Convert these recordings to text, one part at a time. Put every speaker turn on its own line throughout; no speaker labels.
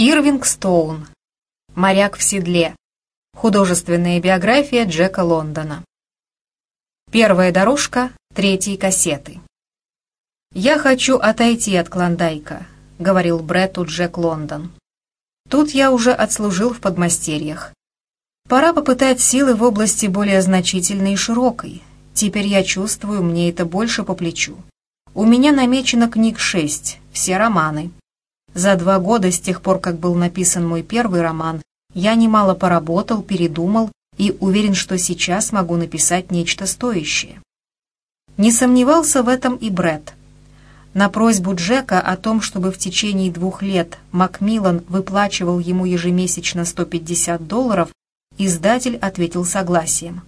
Ирвинг Стоун. Моряк в седле. Художественная биография Джека Лондона. Первая дорожка третьей кассеты. «Я хочу отойти от Клондайка», — говорил Бретту Джек Лондон. «Тут я уже отслужил в подмастерьях. Пора попытать силы в области более значительной и широкой. Теперь я чувствую, мне это больше по плечу. У меня намечено книг шесть, все романы. За два года с тех пор, как был написан мой первый роман, я немало поработал, передумал и уверен, что сейчас могу написать нечто стоящее. Не сомневался в этом и Бред. На просьбу Джека о том, чтобы в течение двух лет Макмиллан выплачивал ему ежемесячно 150 долларов, издатель ответил согласием.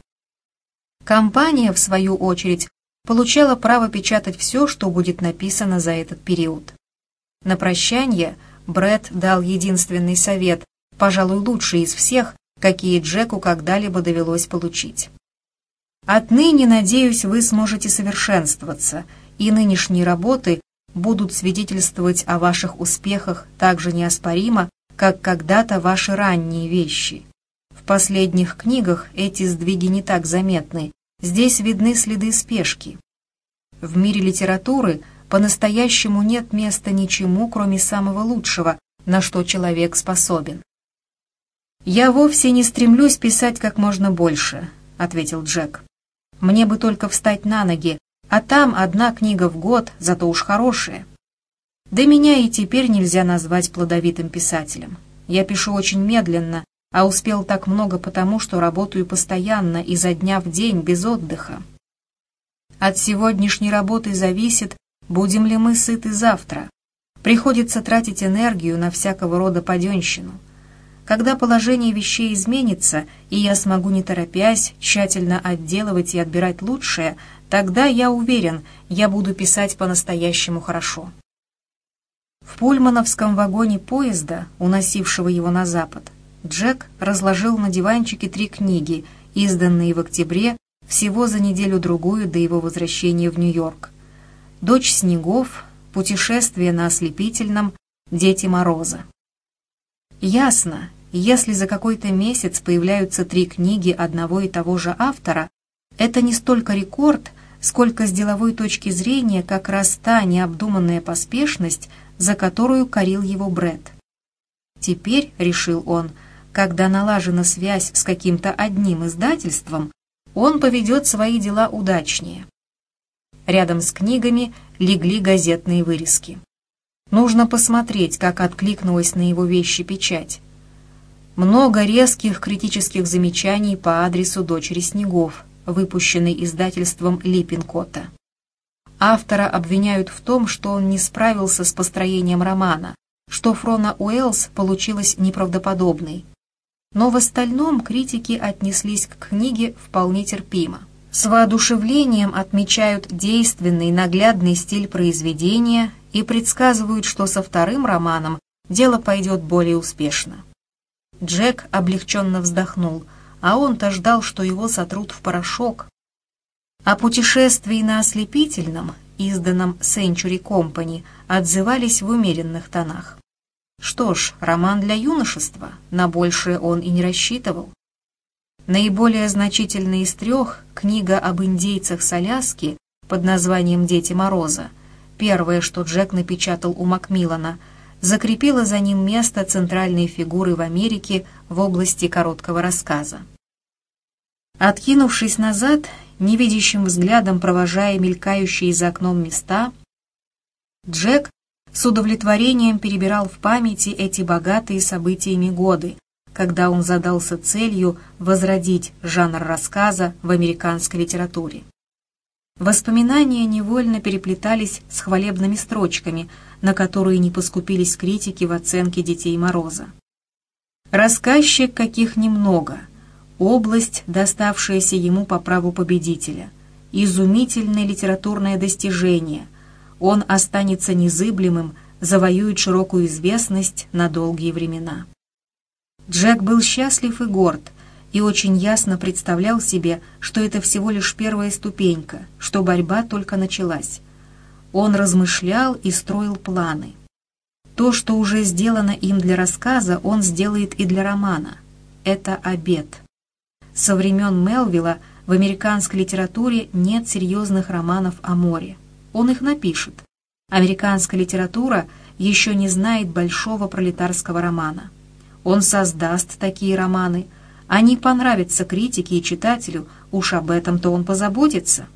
Компания, в свою очередь, получала право печатать все, что будет написано за этот период. На прощание Бред дал единственный совет, пожалуй, лучший из всех, какие Джеку когда-либо довелось получить. «Отныне, надеюсь, вы сможете совершенствоваться, и нынешние работы будут свидетельствовать о ваших успехах так же неоспоримо, как когда-то ваши ранние вещи. В последних книгах эти сдвиги не так заметны, здесь видны следы спешки. В мире литературы по-настоящему нет места ничему, кроме самого лучшего, на что человек способен. «Я вовсе не стремлюсь писать как можно больше», — ответил Джек. «Мне бы только встать на ноги, а там одна книга в год, зато уж хорошая. Да меня и теперь нельзя назвать плодовитым писателем. Я пишу очень медленно, а успел так много потому, что работаю постоянно изо дня в день без отдыха. От сегодняшней работы зависит, Будем ли мы сыты завтра? Приходится тратить энергию на всякого рода паденщину. Когда положение вещей изменится, и я смогу, не торопясь, тщательно отделывать и отбирать лучшее, тогда, я уверен, я буду писать по-настоящему хорошо. В пульмановском вагоне поезда, уносившего его на запад, Джек разложил на диванчике три книги, изданные в октябре, всего за неделю-другую до его возвращения в Нью-Йорк. Дочь снегов, путешествие на ослепительном, дети мороза. Ясно, если за какой-то месяц появляются три книги одного и того же автора, это не столько рекорд, сколько с деловой точки зрения как раз та необдуманная поспешность, за которую корил его Бред. Теперь, решил он, когда налажена связь с каким-то одним издательством, он поведет свои дела удачнее. Рядом с книгами легли газетные вырезки. Нужно посмотреть, как откликнулась на его вещи печать. Много резких критических замечаний по адресу дочери Снегов, выпущенной издательством Липпинкота. Автора обвиняют в том, что он не справился с построением романа, что Фрона Уэллс получилась неправдоподобной. Но в остальном критики отнеслись к книге вполне терпимо. С воодушевлением отмечают действенный наглядный стиль произведения и предсказывают, что со вторым романом дело пойдет более успешно. Джек облегченно вздохнул, а он-то ждал, что его сотрут в порошок. О путешествии на ослепительном, изданном Century Company, отзывались в умеренных тонах. Что ж, роман для юношества, на большее он и не рассчитывал. Наиболее значительная из трех — книга об индейцах с Аляски под названием «Дети Мороза», первое, что Джек напечатал у Макмиллана, закрепила за ним место центральной фигуры в Америке в области короткого рассказа. Откинувшись назад, невидящим взглядом провожая мелькающие за окном места, Джек с удовлетворением перебирал в памяти эти богатые событиями годы, когда он задался целью возродить жанр рассказа в американской литературе. Воспоминания невольно переплетались с хвалебными строчками, на которые не поскупились критики в оценке «Детей Мороза». Рассказчик каких немного, область, доставшаяся ему по праву победителя, изумительное литературное достижение, он останется незыблемым, завоюет широкую известность на долгие времена. Джек был счастлив и горд, и очень ясно представлял себе, что это всего лишь первая ступенька, что борьба только началась. Он размышлял и строил планы. То, что уже сделано им для рассказа, он сделает и для романа. Это обет. Со времен Мелвилла в американской литературе нет серьезных романов о море. Он их напишет. Американская литература еще не знает большого пролетарского романа. Он создаст такие романы. Они понравятся критике и читателю, уж об этом-то он позаботится.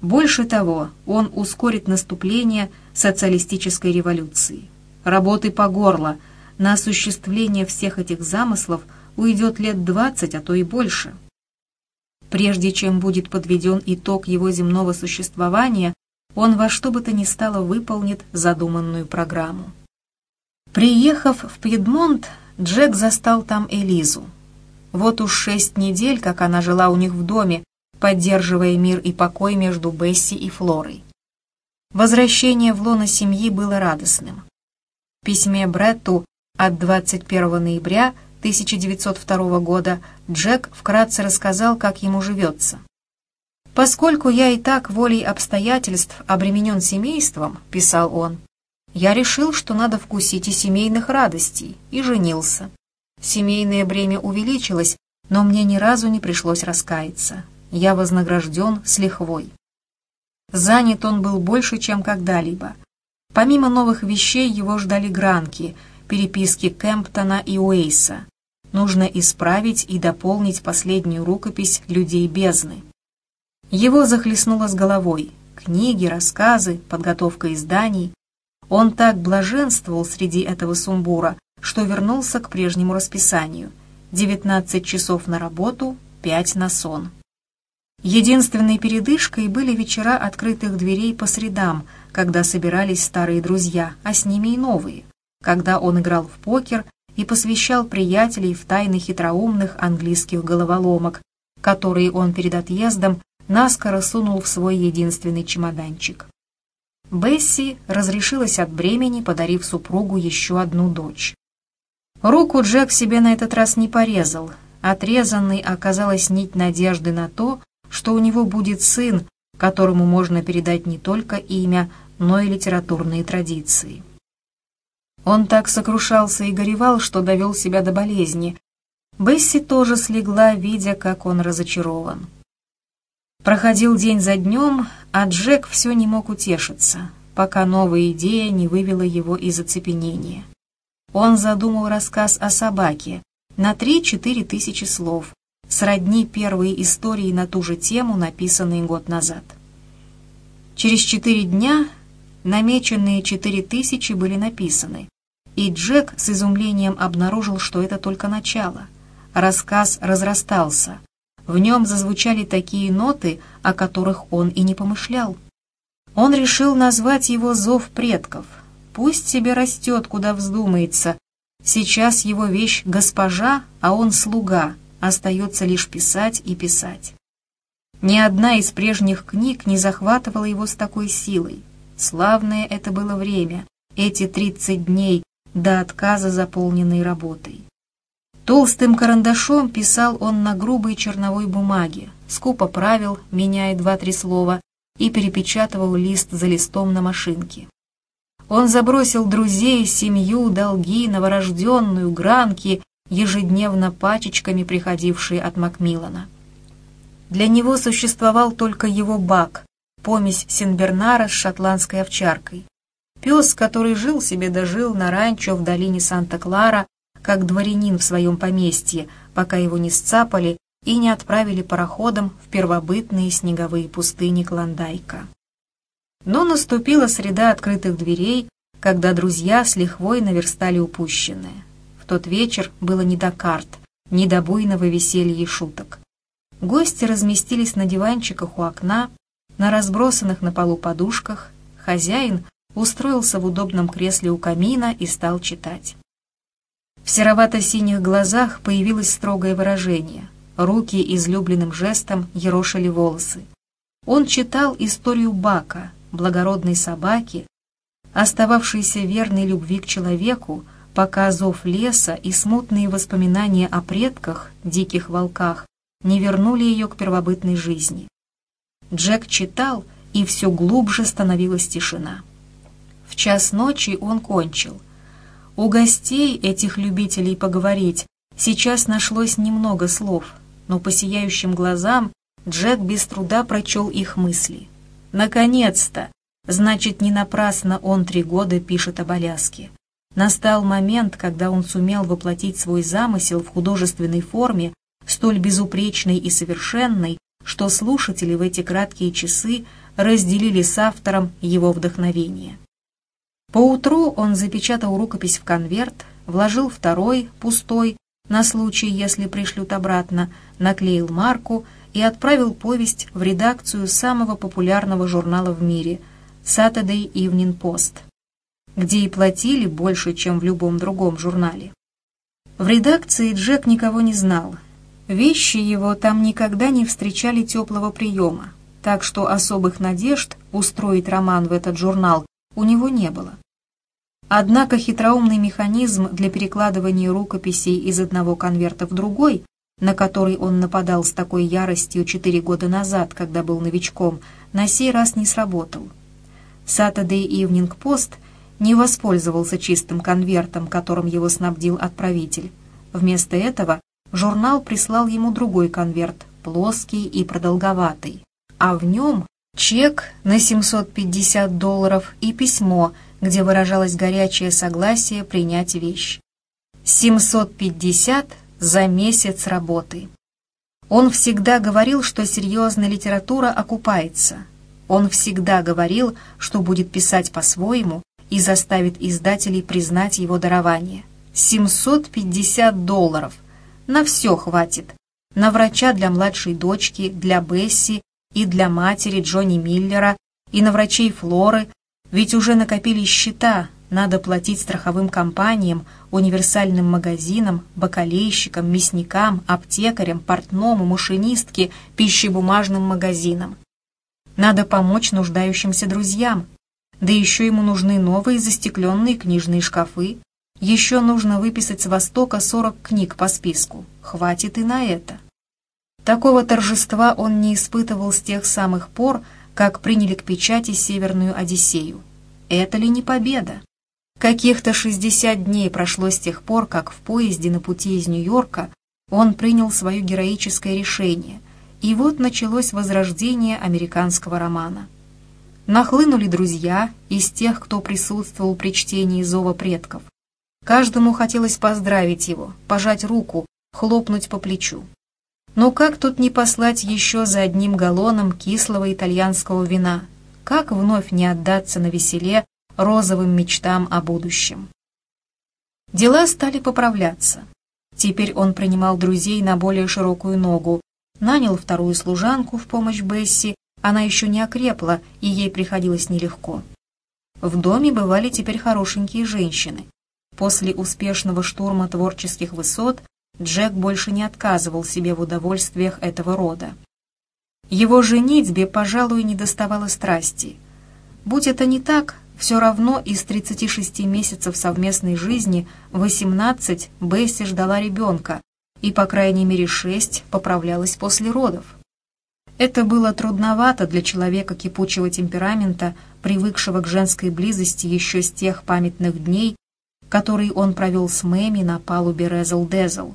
Больше того, он ускорит наступление социалистической революции. Работы по горло, на осуществление всех этих замыслов уйдет лет двадцать, а то и больше. Прежде чем будет подведен итог его земного существования, он во что бы то ни стало выполнит задуманную программу. Приехав в Пьедмонт, Джек застал там Элизу. Вот уж шесть недель, как она жила у них в доме, поддерживая мир и покой между Бесси и Флорой. Возвращение в лоно семьи было радостным. В письме Бретту от 21 ноября 1902 года Джек вкратце рассказал, как ему живется. «Поскольку я и так волей обстоятельств обременен семейством», — писал он, — «я решил, что надо вкусить и семейных радостей, и женился. Семейное бремя увеличилось, но мне ни разу не пришлось раскаяться. Я вознагражден с лихвой». Занят он был больше, чем когда-либо. Помимо новых вещей его ждали гранки, переписки Кемптона и Уэйса. Нужно исправить и дополнить последнюю рукопись «Людей бездны». Его захлестнуло с головой. Книги, рассказы, подготовка изданий. Он так блаженствовал среди этого сумбура, что вернулся к прежнему расписанию. 19 часов на работу, 5 на сон. Единственной передышкой были вечера открытых дверей по средам, когда собирались старые друзья, а с ними и новые, когда он играл в покер и посвящал приятелей в тайны хитроумных английских головоломок, которые он перед отъездом наскоро сунул в свой единственный чемоданчик. Бесси разрешилась от бремени, подарив супругу еще одну дочь. Руку Джек себе на этот раз не порезал. Отрезанной оказалась нить надежды на то, что у него будет сын, которому можно передать не только имя, но и литературные традиции. Он так сокрушался и горевал, что довел себя до болезни. Бесси тоже слегла, видя, как он разочарован. Проходил день за днем, а Джек все не мог утешиться, пока новая идея не вывела его из оцепенения. Он задумал рассказ о собаке на 3-4 тысячи слов, сродни первой истории на ту же тему, написанные год назад. Через четыре дня намеченные четыре тысячи были написаны, и Джек с изумлением обнаружил, что это только начало. Рассказ разрастался, в нем зазвучали такие ноты, о которых он и не помышлял. Он решил назвать его «Зов предков». Пусть себе растет, куда вздумается. Сейчас его вещь «госпожа», а он «слуга». Остается лишь писать и писать. Ни одна из прежних книг не захватывала его с такой силой. Славное это было время, эти тридцать дней, до отказа заполненной работой. Толстым карандашом писал он на грубой черновой бумаге, скупо правил, меняя два-три слова, и перепечатывал лист за листом на машинке. Он забросил друзей, семью, долги, новорожденную, гранки, ежедневно пачечками приходившие от Макмиллана. Для него существовал только его бак, помесь Сенбернара с шотландской овчаркой. Пес, который жил себе дожил на ранчо в долине Санта-Клара, как дворянин в своем поместье, пока его не сцапали и не отправили пароходом в первобытные снеговые пустыни Клондайка. Но наступила среда открытых дверей, когда друзья с лихвой наверстали упущенное. В тот вечер было не до карт, не до буйного веселья и шуток. Гости разместились на диванчиках у окна, на разбросанных на полу подушках. Хозяин устроился в удобном кресле у камина и стал читать. В серовато-синих глазах появилось строгое выражение. Руки излюбленным жестом ерошили волосы. Он читал историю Бака, благородной собаки, остававшейся верной любви к человеку, пока зов леса и смутные воспоминания о предках, диких волках, не вернули ее к первобытной жизни. Джек читал, и все глубже становилась тишина. В час ночи он кончил — У гостей, этих любителей поговорить, сейчас нашлось немного слов, но по сияющим глазам Джек без труда прочел их мысли. Наконец-то! Значит, не напрасно он три года пишет об Аляске. Настал момент, когда он сумел воплотить свой замысел в художественной форме, столь безупречной и совершенной, что слушатели в эти краткие часы разделили с автором его вдохновение. Поутру он запечатал рукопись в конверт, вложил второй, пустой, на случай, если пришлют обратно, наклеил марку и отправил повесть в редакцию самого популярного журнала в мире Saturday Evening Post, где и платили больше, чем в любом другом журнале. В редакции Джек никого не знал. Вещи его там никогда не встречали теплого приема, так что особых надежд устроить роман в этот журнал у него не было. Однако хитроумный механизм для перекладывания рукописей из одного конверта в другой, на который он нападал с такой яростью четыре года назад, когда был новичком, на сей раз не сработал. Saturday Evening Post не воспользовался чистым конвертом, которым его снабдил отправитель. Вместо этого журнал прислал ему другой конверт, плоский и продолговатый, а в нем чек на 750 долларов и письмо – где выражалось горячее согласие принять вещь. 750 за месяц работы. Он всегда говорил, что серьезная литература окупается. Он всегда говорил, что будет писать по-своему и заставит издателей признать его дарование. 750 долларов. На все хватит. На врача для младшей дочки, для Бесси и для матери Джонни Миллера, и на врачей Флоры, ведь уже накопились счета, надо платить страховым компаниям, универсальным магазинам, бакалейщикам, мясникам, аптекарям, портному, машинистке, пищебумажным магазинам. Надо помочь нуждающимся друзьям. Да еще ему нужны новые застекленные книжные шкафы. Еще нужно выписать с Востока 40 книг по списку. Хватит и на это. Такого торжества он не испытывал с тех самых пор, как приняли к печати Северную Одиссею. Это ли не победа? Каких-то 60 дней прошло с тех пор, как в поезде на пути из Нью-Йорка он принял свое героическое решение, и вот началось возрождение американского романа. Нахлынули друзья из тех, кто присутствовал при чтении «Зова предков». Каждому хотелось поздравить его, пожать руку, хлопнуть по плечу. Но как тут не послать еще за одним галлоном кислого итальянского вина? Как вновь не отдаться на веселе розовым мечтам о будущем? Дела стали поправляться. Теперь он принимал друзей на более широкую ногу, нанял вторую служанку в помощь Бесси, она еще не окрепла, и ей приходилось нелегко. В доме бывали теперь хорошенькие женщины. После успешного штурма творческих высот Джек больше не отказывал себе в удовольствиях этого рода. Его женитьбе, пожалуй, не доставало страсти. Будь это не так, все равно из 36 месяцев совместной жизни 18 Бесси ждала ребенка, и по крайней мере 6 поправлялась после родов. Это было трудновато для человека кипучего темперамента, привыкшего к женской близости еще с тех памятных дней, которые он провел с Мэми на палубе Резл-Дезл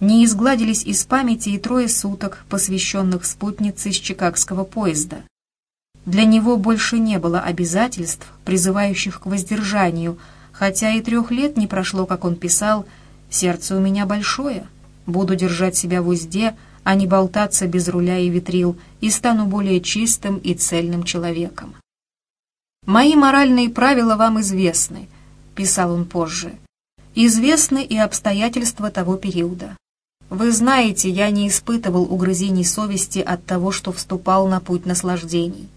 не изгладились из памяти и трое суток, посвященных спутнице с чикагского поезда. Для него больше не было обязательств, призывающих к воздержанию, хотя и трех лет не прошло, как он писал «Сердце у меня большое, буду держать себя в узде, а не болтаться без руля и ветрил, и стану более чистым и цельным человеком». «Мои моральные правила вам известны», — писал он позже. «Известны и обстоятельства того периода. Вы знаете, я не испытывал угрызений совести от того, что вступал на путь наслаждений.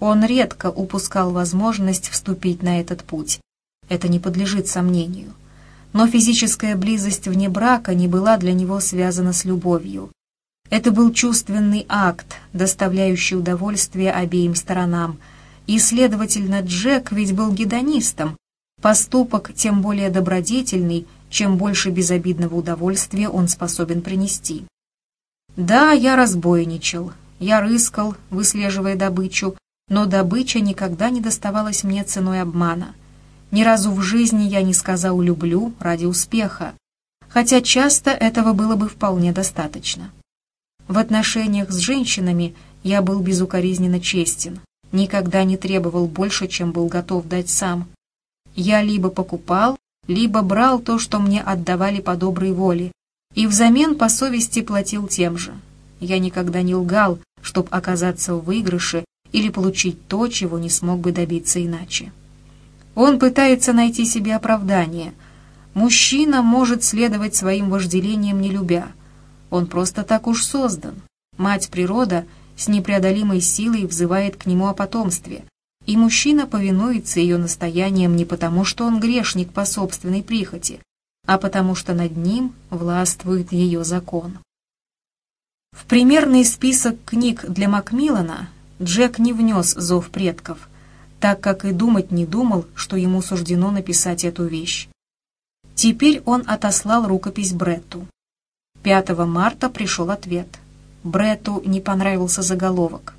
Он редко упускал возможность вступить на этот путь. Это не подлежит сомнению. Но физическая близость вне брака не была для него связана с любовью. Это был чувственный акт, доставляющий удовольствие обеим сторонам, и, следовательно, Джек ведь был гедонистом, поступок тем более добродетельный, чем больше безобидного удовольствия он способен принести. Да, я разбойничал, я рыскал, выслеживая добычу, но добыча никогда не доставалась мне ценой обмана. Ни разу в жизни я не сказал «люблю» ради успеха, хотя часто этого было бы вполне достаточно. В отношениях с женщинами я был безукоризненно честен, никогда не требовал больше, чем был готов дать сам. Я либо покупал, либо брал то, что мне отдавали по доброй воле, и взамен по совести платил тем же. Я никогда не лгал, чтобы оказаться в выигрыше или получить то, чего не смог бы добиться иначе. Он пытается найти себе оправдание. Мужчина может следовать своим вожделениям не любя. Он просто так уж создан. Мать природа с непреодолимой силой взывает к нему о потомстве, и мужчина повинуется ее настояниям не потому, что он грешник по собственной прихоти, а потому что над ним властвует ее закон. В примерный список книг для Макмиллана Джек не внес зов предков, так как и думать не думал, что ему суждено написать эту вещь. Теперь он отослал рукопись Бретту. 5 марта пришел ответ. Бретту не понравился заголовок.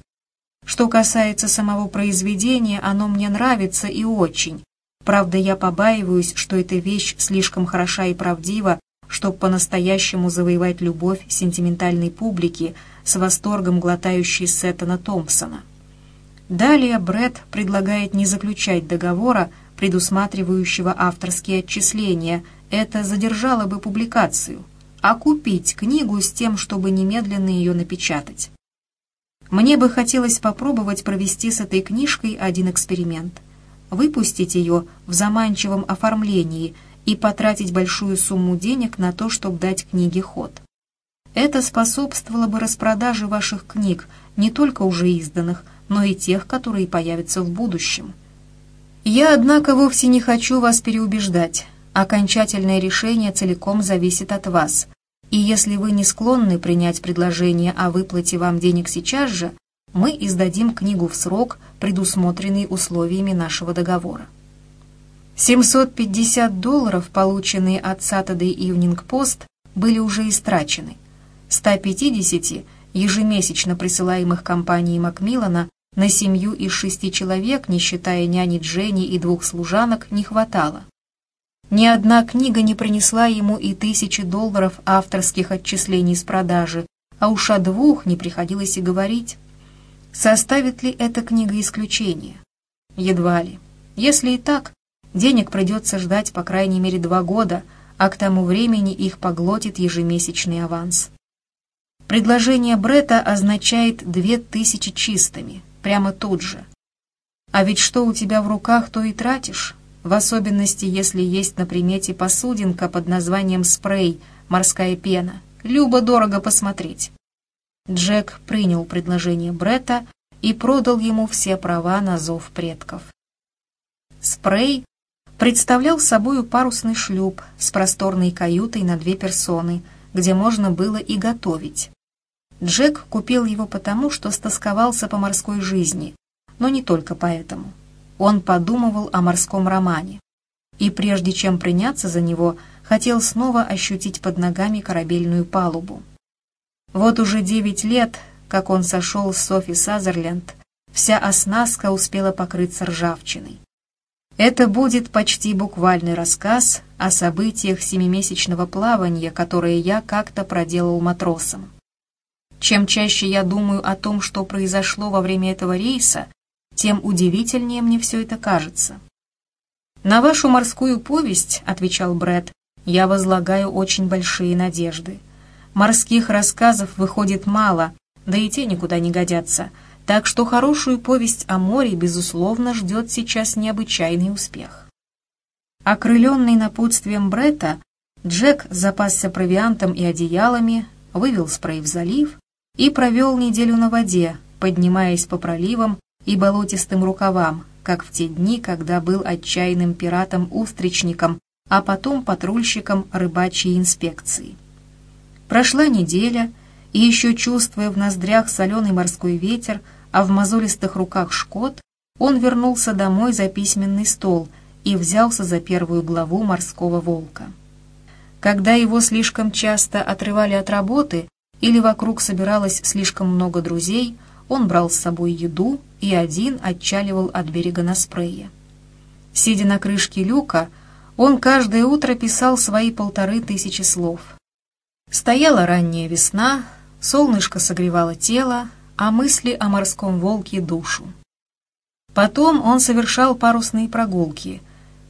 Что касается самого произведения, оно мне нравится и очень. Правда, я побаиваюсь, что эта вещь слишком хороша и правдива, чтобы по-настоящему завоевать любовь сентиментальной публики с восторгом глотающей Сеттона Томпсона. Далее Бред предлагает не заключать договора, предусматривающего авторские отчисления, это задержало бы публикацию, а купить книгу с тем, чтобы немедленно ее напечатать. Мне бы хотелось попробовать провести с этой книжкой один эксперимент. Выпустить ее в заманчивом оформлении и потратить большую сумму денег на то, чтобы дать книге ход. Это способствовало бы распродаже ваших книг, не только уже изданных, но и тех, которые появятся в будущем. Я, однако, вовсе не хочу вас переубеждать. Окончательное решение целиком зависит от вас – и если вы не склонны принять предложение о выплате вам денег сейчас же, мы издадим книгу в срок, предусмотренный условиями нашего договора. 750 долларов, полученные от Saturday Evening Post, были уже истрачены. 150 ежемесячно присылаемых компанией Макмиллана на семью из шести человек, не считая няни Дженни и двух служанок, не хватало. Ни одна книга не принесла ему и тысячи долларов авторских отчислений с продажи, а уж о двух не приходилось и говорить. Составит ли эта книга исключение? Едва ли. Если и так, денег придется ждать по крайней мере два года, а к тому времени их поглотит ежемесячный аванс. Предложение Брета означает две тысячи чистыми, прямо тут же. А ведь что у тебя в руках, то и тратишь в особенности, если есть на примете посудинка под названием спрей «Морская пена». Любо-дорого посмотреть. Джек принял предложение Бретта и продал ему все права на зов предков. Спрей представлял собою парусный шлюп с просторной каютой на две персоны, где можно было и готовить. Джек купил его потому, что стосковался по морской жизни, но не только поэтому он подумывал о морском романе. И прежде чем приняться за него, хотел снова ощутить под ногами корабельную палубу. Вот уже девять лет, как он сошел с Софи Сазерленд, вся оснастка успела покрыться ржавчиной. Это будет почти буквальный рассказ о событиях семимесячного плавания, которые я как-то проделал матросом. Чем чаще я думаю о том, что произошло во время этого рейса, тем удивительнее мне все это кажется. «На вашу морскую повесть, — отвечал Брэд, — я возлагаю очень большие надежды. Морских рассказов выходит мало, да и те никуда не годятся, так что хорошую повесть о море, безусловно, ждет сейчас необычайный успех». Окрыленный напутствием Бретта, Джек запасся провиантом и одеялами, вывел спрей в залив и провел неделю на воде, поднимаясь по проливам и болотистым рукавам, как в те дни, когда был отчаянным пиратом-устричником, а потом патрульщиком рыбачьей инспекции. Прошла неделя, и еще чувствуя в ноздрях соленый морской ветер, а в мозолистых руках шкот, он вернулся домой за письменный стол и взялся за первую главу «Морского волка». Когда его слишком часто отрывали от работы или вокруг собиралось слишком много друзей – он брал с собой еду и один отчаливал от берега на спрее. Сидя на крышке люка, он каждое утро писал свои полторы тысячи слов. Стояла ранняя весна, солнышко согревало тело, а мысли о морском волке — душу. Потом он совершал парусные прогулки,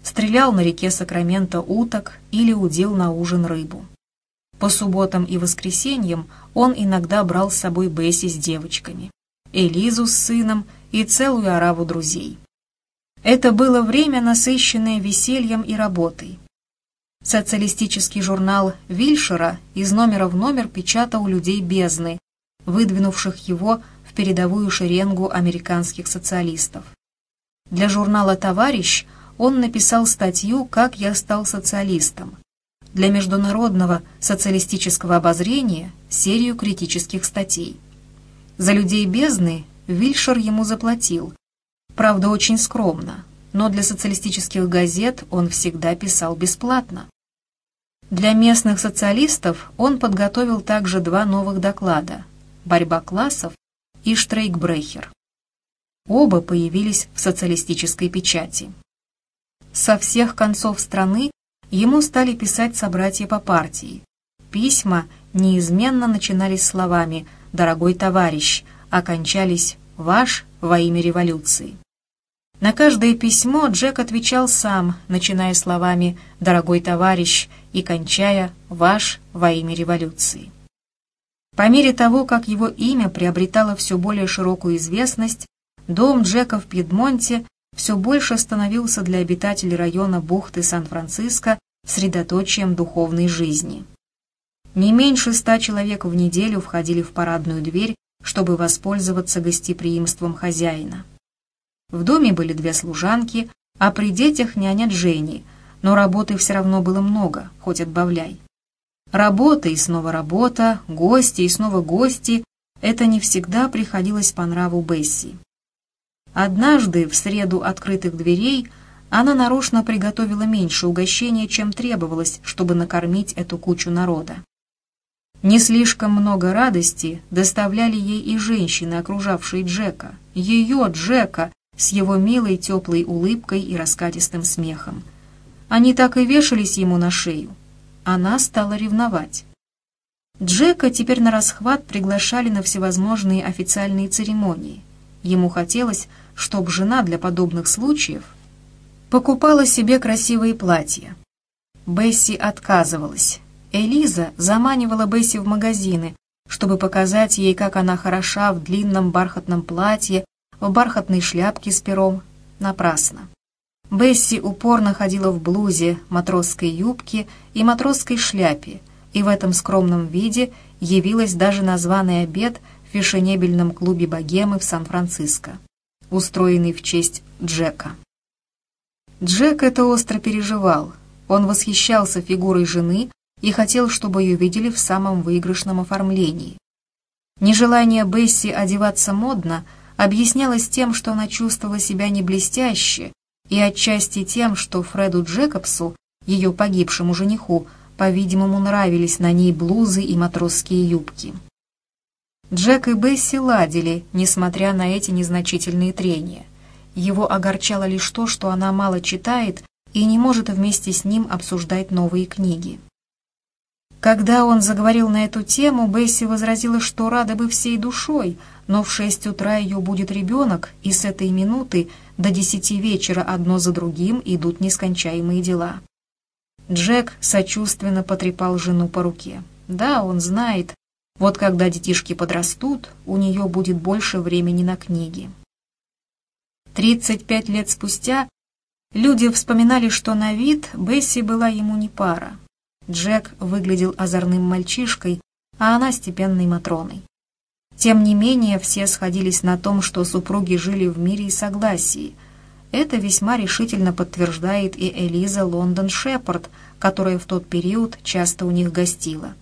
стрелял на реке Сакраменто уток или удил на ужин рыбу. По субботам и воскресеньям он иногда брал с собой Бесси с девочками, Элизу с сыном и целую ораву друзей. Это было время, насыщенное весельем и работой. Социалистический журнал Вильшера из номера в номер печатал людей бездны, выдвинувших его в передовую шеренгу американских социалистов. Для журнала «Товарищ» он написал статью «Как я стал социалистом», для международного социалистического обозрения серию критических статей. За людей бездны Вильшер ему заплатил, правда очень скромно, но для социалистических газет он всегда писал бесплатно. Для местных социалистов он подготовил также два новых доклада «Борьба классов» и «Штрейкбрехер». Оба появились в социалистической печати. Со всех концов страны ему стали писать собратья по партии. Письма неизменно начинались словами «Дорогой товарищ», окончались «Ваш во имя революции». На каждое письмо Джек отвечал сам, начиная словами «Дорогой товарищ» и кончая «Ваш во имя революции». По мере того, как его имя приобретало все более широкую известность, дом Джека в Пьедмонте все больше становился для обитателей района бухты Сан-Франциско средоточием духовной жизни. Не меньше ста человек в неделю входили в парадную дверь, чтобы воспользоваться гостеприимством хозяина. В доме были две служанки, а при детях няня Дженни, но работы все равно было много, хоть отбавляй. Работа и снова работа, гости и снова гости — это не всегда приходилось по нраву Бесси. Однажды, в среду открытых дверей, она нарочно приготовила меньше угощения, чем требовалось, чтобы накормить эту кучу народа. Не слишком много радости доставляли ей и женщины, окружавшие Джека. Ее, Джека, с его милой теплой улыбкой и раскатистым смехом. Они так и вешались ему на шею. Она стала ревновать. Джека теперь на расхват приглашали на всевозможные официальные церемонии. Ему хотелось, чтобы жена для подобных случаев покупала себе красивые платья. Бесси отказывалась. Элиза заманивала Бесси в магазины, чтобы показать ей, как она хороша в длинном бархатном платье, в бархатной шляпке с пером. Напрасно. Бесси упорно ходила в блузе, матросской юбке и матросской шляпе, и в этом скромном виде явилась даже на званый обед в фешенебельном клубе богемы в Сан-Франциско, устроенный в честь Джека. Джек это остро переживал. Он восхищался фигурой жены и хотел, чтобы ее видели в самом выигрышном оформлении. Нежелание Бесси одеваться модно – объяснялось тем, что она чувствовала себя не блестяще, и отчасти тем, что Фреду Джекобсу, ее погибшему жениху, по-видимому, нравились на ней блузы и матросские юбки. Джек и Бесси ладили, несмотря на эти незначительные трения. Его огорчало лишь то, что она мало читает и не может вместе с ним обсуждать новые книги. Когда он заговорил на эту тему, Бесси возразила, что рада бы всей душой, но в шесть утра ее будет ребенок, и с этой минуты до десяти вечера одно за другим идут нескончаемые дела. Джек сочувственно потрепал жену по руке. Да, он знает, вот когда детишки подрастут, у нее будет больше времени на книги. Тридцать пять лет спустя люди вспоминали, что на вид Бесси была ему не пара. Джек выглядел озорным мальчишкой, а она степенной Матроной. Тем не менее, все сходились на том, что супруги жили в мире и согласии. Это весьма решительно подтверждает и Элиза Лондон Шепард, которая в тот период часто у них гостила.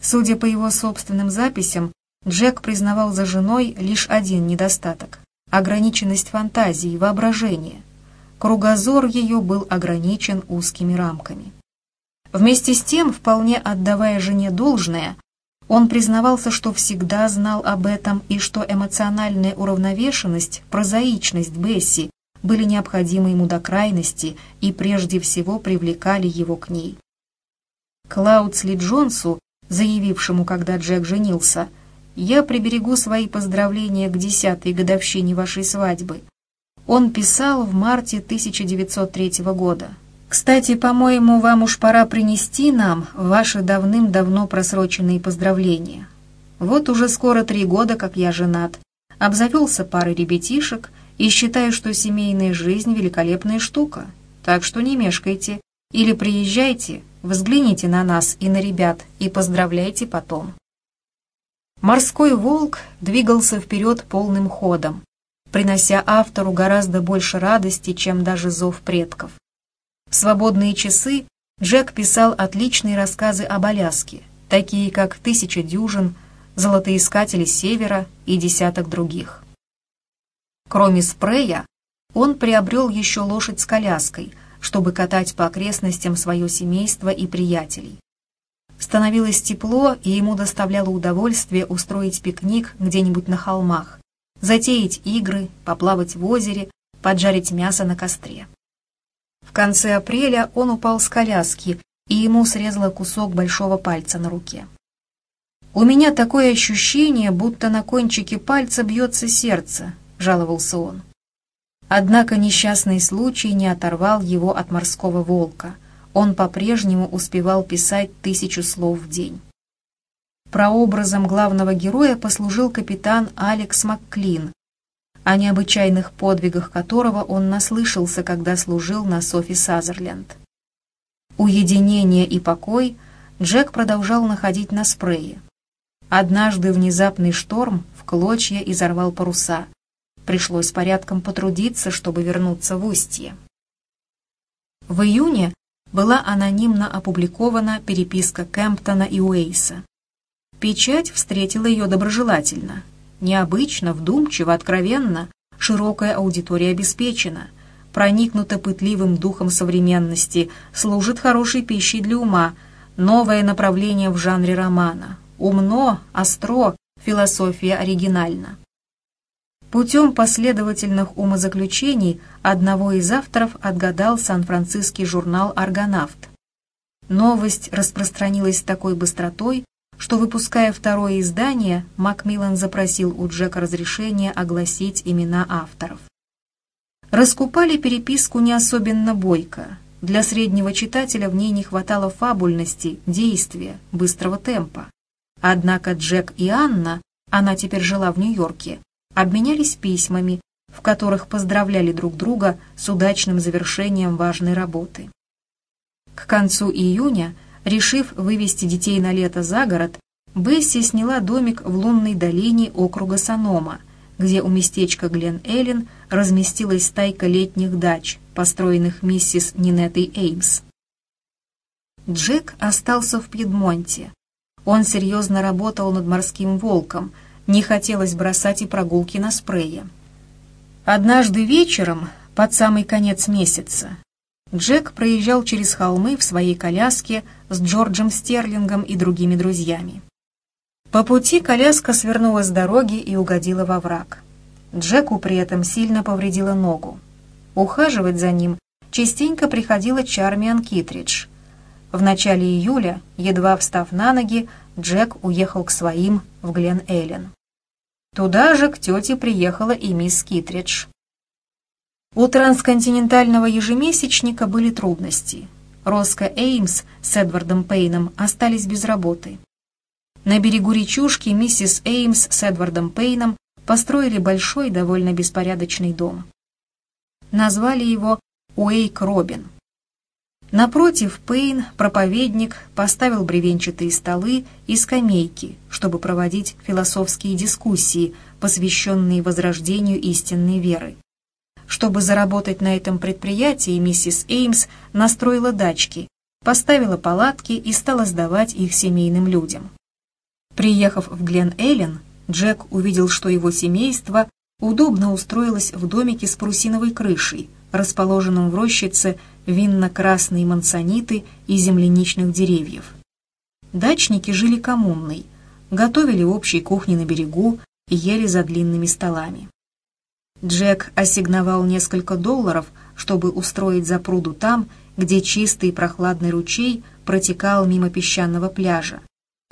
Судя по его собственным записям, Джек признавал за женой лишь один недостаток – ограниченность фантазии и воображения. Кругозор ее был ограничен узкими рамками. Вместе с тем, вполне отдавая жене должное, он признавался, что всегда знал об этом и что эмоциональная уравновешенность, прозаичность Бесси, были необходимы ему до крайности и прежде всего привлекали его к ней. Клаудсли Джонсу, заявившему, когда Джек женился, «Я приберегу свои поздравления к десятой годовщине вашей свадьбы». Он писал в марте 1903 года. «Кстати, по-моему, вам уж пора принести нам ваши давным-давно просроченные поздравления. Вот уже скоро три года, как я женат, обзавелся парой ребятишек и считаю, что семейная жизнь — великолепная штука. Так что не мешкайте. Или приезжайте, взгляните на нас и на ребят и поздравляйте потом. Морской волк двигался вперед полным ходом, принося автору гораздо больше радости, чем даже зов предков. В свободные часы Джек писал отличные рассказы об Аляске, такие как «Тысяча дюжин», «Золотоискатели Севера» и десяток других. Кроме спрея, он приобрел еще лошадь с коляской, чтобы катать по окрестностям свое семейство и приятелей. Становилось тепло, и ему доставляло удовольствие устроить пикник где-нибудь на холмах, затеять игры, поплавать в озере, поджарить мясо на костре. В конце апреля он упал с коляски, и ему срезало кусок большого пальца на руке. «У меня такое ощущение, будто на кончике пальца бьется сердце», — жаловался он. Однако несчастный случай не оторвал его от морского волка. Он по-прежнему успевал писать тысячу слов в день. Прообразом главного героя послужил капитан Алекс Макклин, о необычайных подвигах которого он наслышался, когда служил на Софи Сазерленд. Уединение и покой Джек продолжал находить на спрее. Однажды внезапный шторм в клочья изорвал паруса — Пришлось порядком потрудиться, чтобы вернуться в Устье. В июне была анонимно опубликована переписка Кемптона и Уэйса. Печать встретила ее доброжелательно. Необычно, вдумчиво, откровенно, широкая аудитория обеспечена, проникнута пытливым духом современности, служит хорошей пищей для ума, новое направление в жанре романа. Умно, остро, философия оригинальна. Путем последовательных умозаключений одного из авторов отгадал сан-франциский журнал «Аргонавт». Новость распространилась с такой быстротой, что, выпуская второе издание, Макмиллан запросил у Джека разрешения огласить имена авторов. Раскупали переписку не особенно бойко. Для среднего читателя в ней не хватало фабульности, действия, быстрого темпа. Однако Джек и Анна, она теперь жила в Нью-Йорке, обменялись письмами, в которых поздравляли друг друга с удачным завершением важной работы. К концу июня, решив вывести детей на лето за город, Бесси сняла домик в лунной долине округа Санома, где у местечка Глен-Эллен разместилась стайка летних дач, построенных миссис Нинеттой Эймс. Джек остался в Пьедмонте. Он серьезно работал над «Морским волком», не хотелось бросать и прогулки на спрее. Однажды вечером, под самый конец месяца, Джек проезжал через холмы в своей коляске с Джорджем Стерлингом и другими друзьями. По пути коляска свернула с дороги и угодила во враг. Джеку при этом сильно повредила ногу. Ухаживать за ним частенько приходила Чармиан Китридж. В начале июля, едва встав на ноги, Джек уехал к своим в Глен-Эллен. Туда же к тете приехала и мисс Китридж. У трансконтинентального ежемесячника были трудности. Роско Эймс с Эдвардом Пейном остались без работы. На берегу речушки миссис Эймс с Эдвардом Пейном построили большой, довольно беспорядочный дом. Назвали его Уэйк Робин. Напротив, Пейн, проповедник, поставил бревенчатые столы и скамейки, чтобы проводить философские дискуссии, посвященные возрождению истинной веры. Чтобы заработать на этом предприятии, миссис Эймс настроила дачки, поставила палатки и стала сдавать их семейным людям. Приехав в Глен-Эллен, Джек увидел, что его семейство удобно устроилось в домике с парусиновой крышей, расположенном в рощице винно-красные мансониты и земляничных деревьев. Дачники жили коммунной, готовили общей кухне на берегу и ели за длинными столами. Джек ассигновал несколько долларов, чтобы устроить запруду там, где чистый прохладный ручей протекал мимо песчаного пляжа.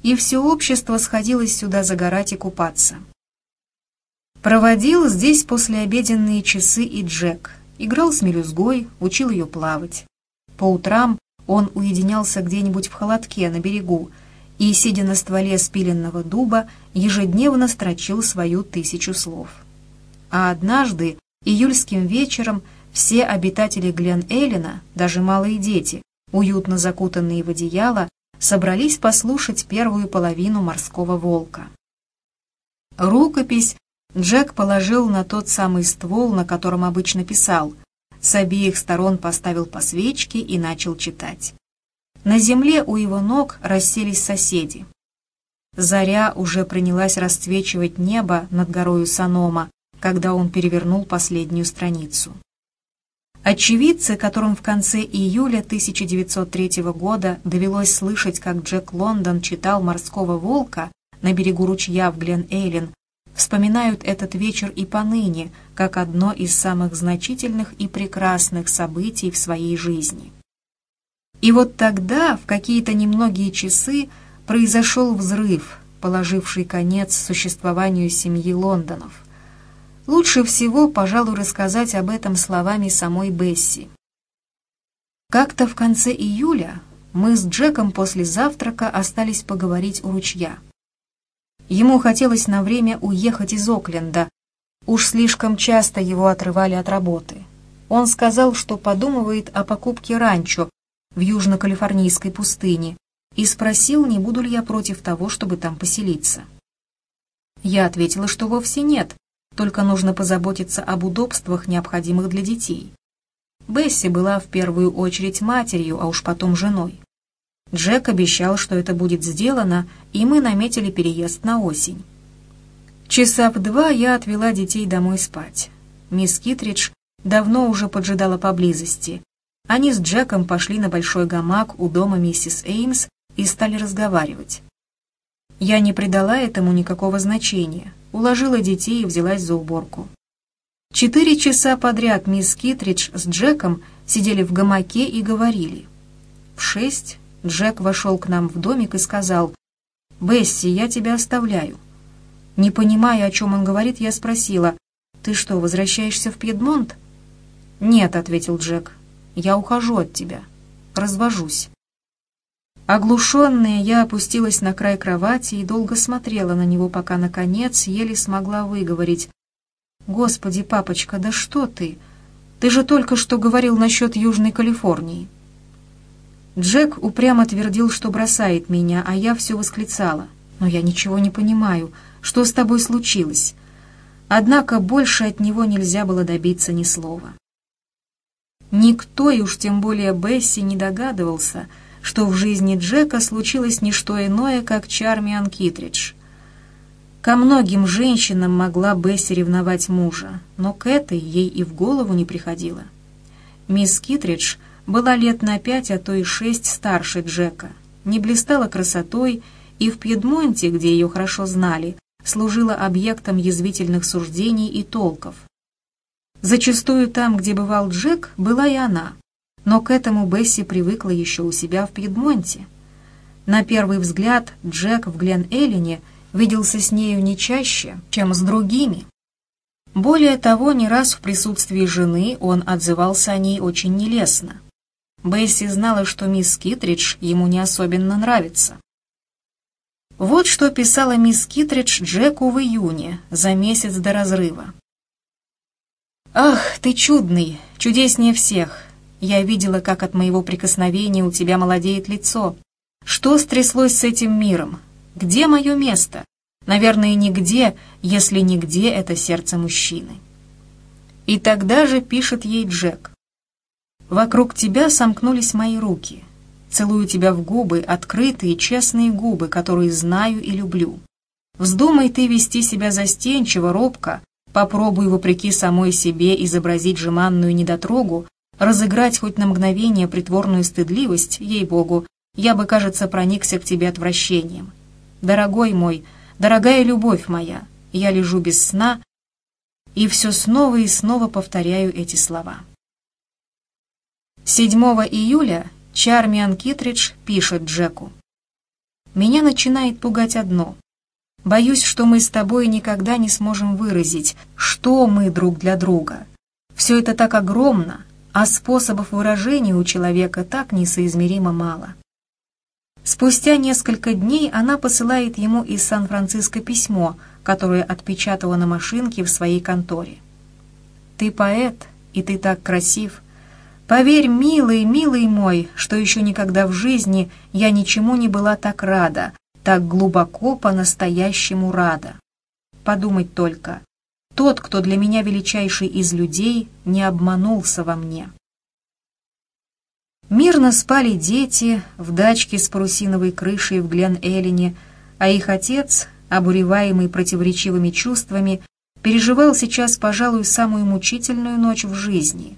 И все общество сходилось сюда загорать и купаться. Проводил здесь послеобеденные часы и Джек. Играл с мелюзгой, учил ее плавать. По утрам он уединялся где-нибудь в холодке на берегу и, сидя на стволе спиленного дуба, ежедневно строчил свою тысячу слов. А однажды, июльским вечером, все обитатели Глен-Эллина, даже малые дети, уютно закутанные в одеяло, собрались послушать первую половину «Морского волка». Рукопись Джек положил на тот самый ствол, на котором обычно писал, с обеих сторон поставил по свечке и начал читать. На земле у его ног расселись соседи. Заря уже принялась расцвечивать небо над горою Санома, когда он перевернул последнюю страницу. Очевидцы, которым в конце июля 1903 года довелось слышать, как Джек Лондон читал «Морского волка» на берегу ручья в Глен-Эйлен, вспоминают этот вечер и поныне, как одно из самых значительных и прекрасных событий в своей жизни. И вот тогда, в какие-то немногие часы, произошел взрыв, положивший конец существованию семьи Лондонов – Лучше всего, пожалуй, рассказать об этом словами самой Бесси. Как-то в конце июля мы с Джеком после завтрака остались поговорить у ручья. Ему хотелось на время уехать из Окленда. Уж слишком часто его отрывали от работы. Он сказал, что подумывает о покупке ранчо в южно-калифорнийской пустыне и спросил, не буду ли я против того, чтобы там поселиться. Я ответила, что вовсе нет, только нужно позаботиться об удобствах, необходимых для детей. Бесси была в первую очередь матерью, а уж потом женой. Джек обещал, что это будет сделано, и мы наметили переезд на осень. Часа в два я отвела детей домой спать. Мисс Китридж давно уже поджидала поблизости. Они с Джеком пошли на большой гамак у дома миссис Эймс и стали разговаривать. Я не придала этому никакого значения, уложила детей и взялась за уборку. Четыре часа подряд мисс Китридж с Джеком сидели в гамаке и говорили. В шесть Джек вошел к нам в домик и сказал, «Бесси, я тебя оставляю». Не понимая, о чем он говорит, я спросила, «Ты что, возвращаешься в Пьедмонт?» «Нет», — ответил Джек, — «я ухожу от тебя, развожусь». Оглушенная, я опустилась на край кровати и долго смотрела на него, пока, наконец, еле смогла выговорить. «Господи, папочка, да что ты? Ты же только что говорил насчет Южной Калифорнии». Джек упрямо твердил, что бросает меня, а я все восклицала. «Но я ничего не понимаю. Что с тобой случилось?» Однако больше от него нельзя было добиться ни слова. Никто, и уж тем более Бесси, не догадывался — что в жизни Джека случилось не что иное, как Чармиан Китридж. Ко многим женщинам могла Бесси ревновать мужа, но к этой ей и в голову не приходило. Мисс Китридж была лет на пять, а то и шесть старше Джека, не блистала красотой и в Пьедмонте, где ее хорошо знали, служила объектом язвительных суждений и толков. Зачастую там, где бывал Джек, была и она, но к этому Бесси привыкла еще у себя в Пьедмонте. На первый взгляд Джек в Глен-Эллине виделся с нею не чаще, чем с другими. Более того, не раз в присутствии жены он отзывался о ней очень нелестно. Бесси знала, что мисс Китридж ему не особенно нравится. Вот что писала мисс Китридж Джеку в июне, за месяц до разрыва. «Ах, ты чудный, чудеснее всех, я видела, как от моего прикосновения у тебя молодеет лицо. Что стряслось с этим миром? Где мое место? Наверное, нигде, если нигде это сердце мужчины. И тогда же пишет ей Джек. «Вокруг тебя сомкнулись мои руки. Целую тебя в губы, открытые, честные губы, которые знаю и люблю. Вздумай ты вести себя застенчиво, робко, попробуй, вопреки самой себе, изобразить жеманную недотрогу, разыграть хоть на мгновение притворную стыдливость, ей-богу, я бы, кажется, проникся к тебе отвращением. Дорогой мой, дорогая любовь моя, я лежу без сна, и все снова и снова повторяю эти слова. 7 июля Чармиан Китридж пишет Джеку. «Меня начинает пугать одно. Боюсь, что мы с тобой никогда не сможем выразить, что мы друг для друга. Все это так огромно, а способов выражения у человека так несоизмеримо мало. Спустя несколько дней она посылает ему из Сан-Франциско письмо, которое отпечатала на машинке в своей конторе. «Ты поэт, и ты так красив. Поверь, милый, милый мой, что еще никогда в жизни я ничему не была так рада, так глубоко по-настоящему рада. Подумать только, тот, кто для меня величайший из людей, не обманулся во мне». Мирно спали дети в дачке с парусиновой крышей в Глен-Эллине, а их отец, обуреваемый противоречивыми чувствами, переживал сейчас, пожалуй, самую мучительную ночь в жизни.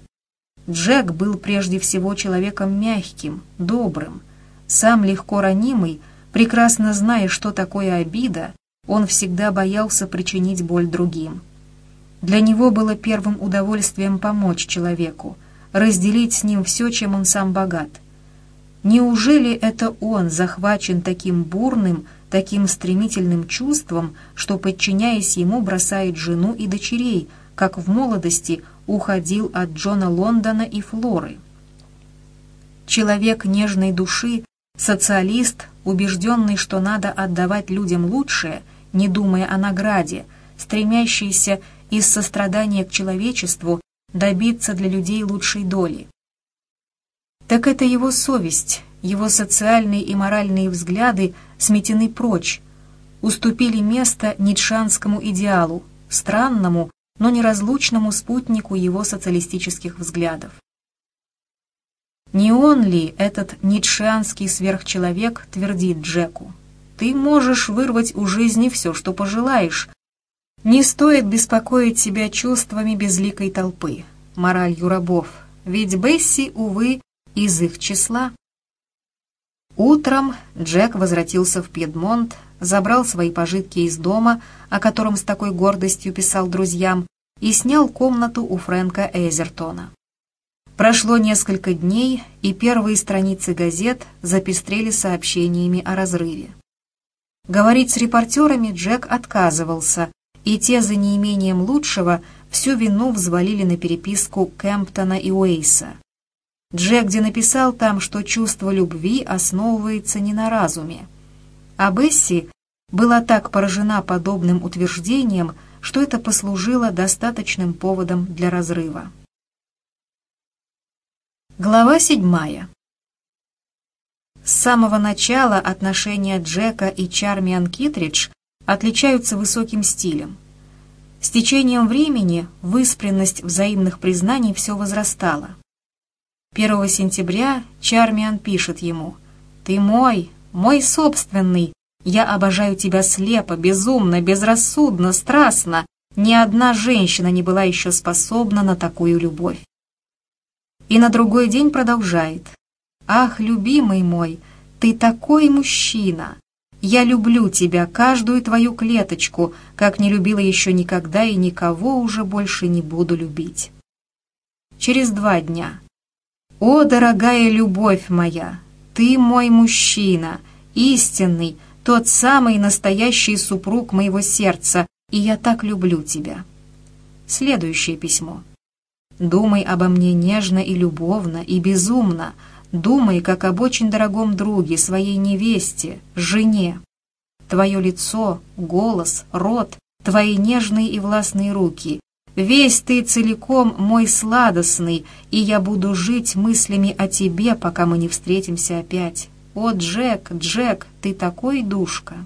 Джек был прежде всего человеком мягким, добрым, сам легко ранимый, прекрасно зная, что такое обида, он всегда боялся причинить боль другим. Для него было первым удовольствием помочь человеку, разделить с ним все, чем он сам богат. Неужели это он захвачен таким бурным, таким стремительным чувством, что, подчиняясь ему, бросает жену и дочерей, как в молодости уходил от Джона Лондона и Флоры? Человек нежной души, социалист, убежденный, что надо отдавать людям лучшее, не думая о награде, стремящийся из сострадания к человечеству добиться для людей лучшей доли. Так это его совесть, его социальные и моральные взгляды сметены прочь, уступили место ницшанскому идеалу, странному, но неразлучному спутнику его социалистических взглядов. Не он ли, этот ницшеанский сверхчеловек, твердит Джеку, «Ты можешь вырвать у жизни все, что пожелаешь, не стоит беспокоить себя чувствами безликой толпы, моралью рабов, ведь Бесси, увы, из их числа. Утром Джек возвратился в Пьедмонт, забрал свои пожитки из дома, о котором с такой гордостью писал друзьям, и снял комнату у Фрэнка Эзертона. Прошло несколько дней, и первые страницы газет запестрели сообщениями о разрыве. Говорить с репортерами Джек отказывался, и те за неимением лучшего всю вину взвалили на переписку Кемптона и Уэйса. Джек написал там, что чувство любви основывается не на разуме. А Бесси была так поражена подобным утверждением, что это послужило достаточным поводом для разрыва. Глава седьмая. С самого начала отношения Джека и Чармиан Китридж отличаются высоким стилем. С течением времени выспренность взаимных признаний все возрастала. 1 сентября Чармиан пишет ему «Ты мой, мой собственный, я обожаю тебя слепо, безумно, безрассудно, страстно. Ни одна женщина не была еще способна на такую любовь». И на другой день продолжает «Ах, любимый мой, ты такой мужчина! Я люблю тебя, каждую твою клеточку, как не любила еще никогда и никого уже больше не буду любить. Через два дня. О, дорогая любовь моя, ты мой мужчина, истинный, тот самый настоящий супруг моего сердца, и я так люблю тебя. Следующее письмо. Думай обо мне нежно и любовно, и безумно, Думай, как об очень дорогом друге, своей невесте, жене. Твое лицо, голос, рот, твои нежные и властные руки. Весь ты целиком мой сладостный, и я буду жить мыслями о тебе, пока мы не встретимся опять. О, Джек, Джек, ты такой душка!»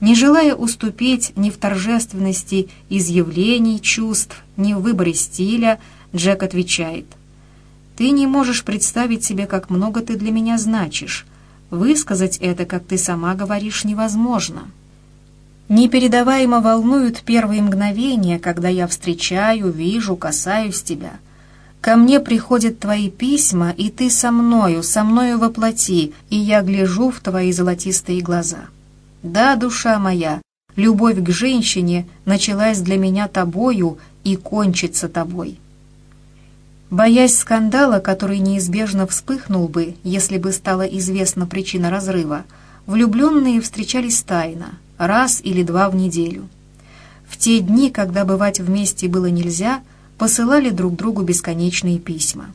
Не желая уступить ни в торжественности изъявлений чувств, ни в выборе стиля, Джек отвечает – ты не можешь представить себе, как много ты для меня значишь. Высказать это, как ты сама говоришь, невозможно. Непередаваемо волнуют первые мгновения, когда я встречаю, вижу, касаюсь тебя. Ко мне приходят твои письма, и ты со мною, со мною воплоти, и я гляжу в твои золотистые глаза. Да, душа моя, Любовь к женщине началась для меня тобою и кончится тобой. Боясь скандала, который неизбежно вспыхнул бы, если бы стала известна причина разрыва, влюбленные встречались тайно, раз или два в неделю. В те дни, когда бывать вместе было нельзя, посылали друг другу бесконечные письма.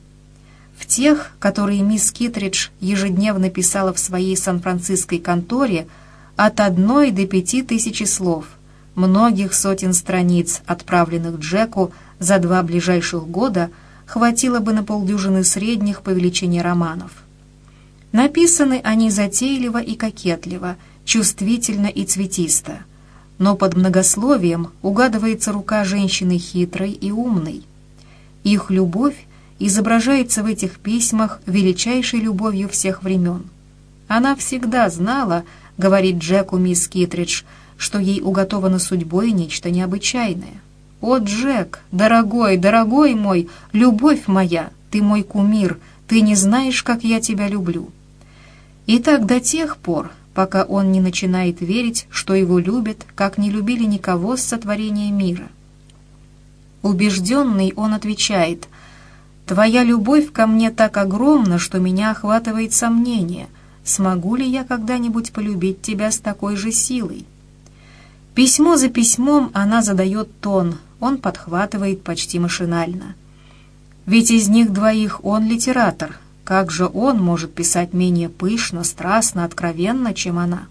В тех, которые мисс Китридж ежедневно писала в своей сан-франциской конторе, от одной до пяти тысячи слов, многих сотен страниц, отправленных Джеку за два ближайших года, хватило бы на полдюжины средних по величине романов. Написаны они затейливо и кокетливо, чувствительно и цветисто, но под многословием угадывается рука женщины хитрой и умной. Их любовь изображается в этих письмах величайшей любовью всех времен. Она всегда знала, говорит Джеку мисс Китридж, что ей уготовано судьбой нечто необычайное. «О, Джек, дорогой, дорогой мой, любовь моя, ты мой кумир, ты не знаешь, как я тебя люблю». И так до тех пор, пока он не начинает верить, что его любят, как не любили никого с сотворения мира. Убежденный он отвечает, «Твоя любовь ко мне так огромна, что меня охватывает сомнение, смогу ли я когда-нибудь полюбить тебя с такой же силой?» Письмо за письмом она задает тон, он подхватывает почти машинально. Ведь из них двоих он литератор, как же он может писать менее пышно, страстно, откровенно, чем она?